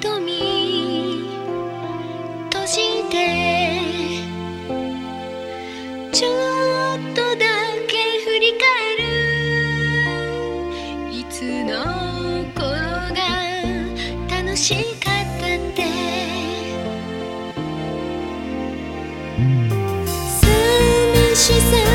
瞳しかったって」「寂しさ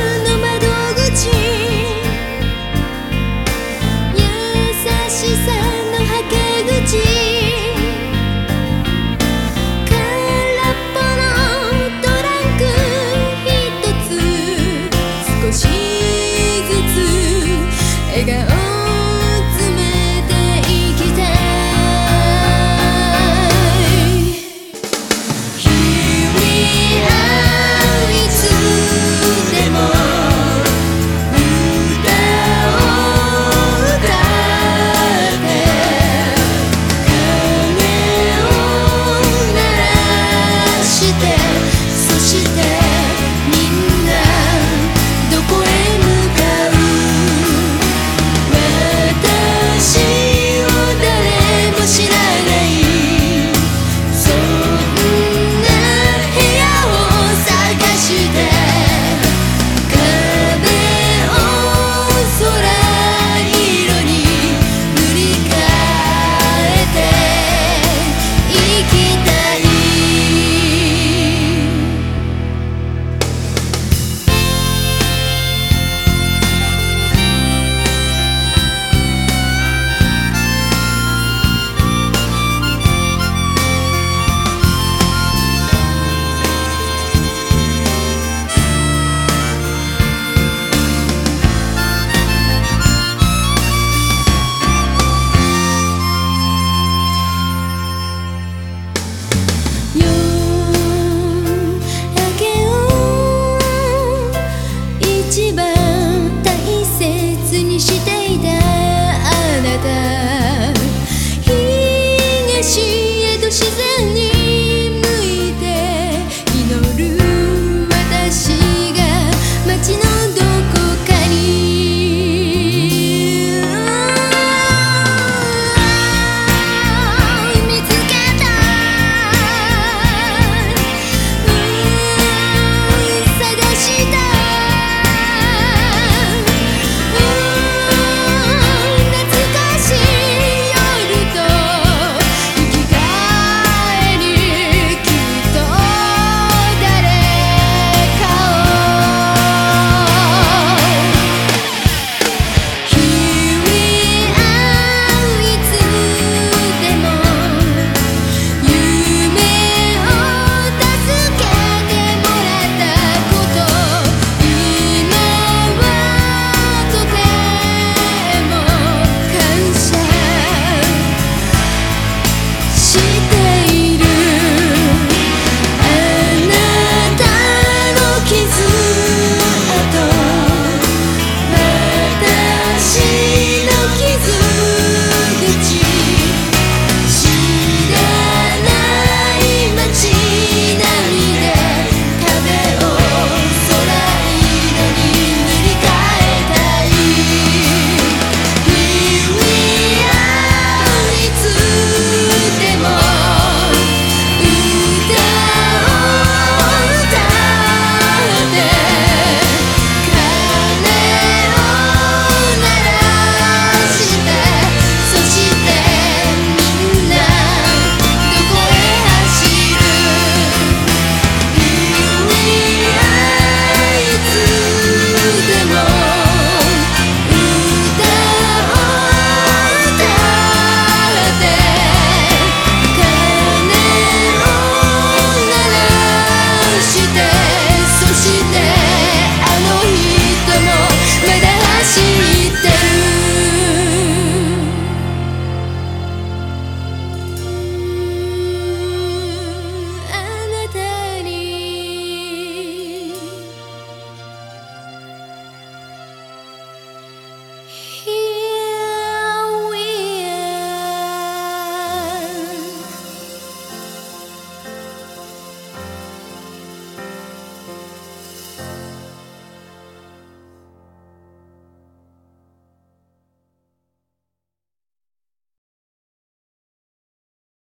she's in you.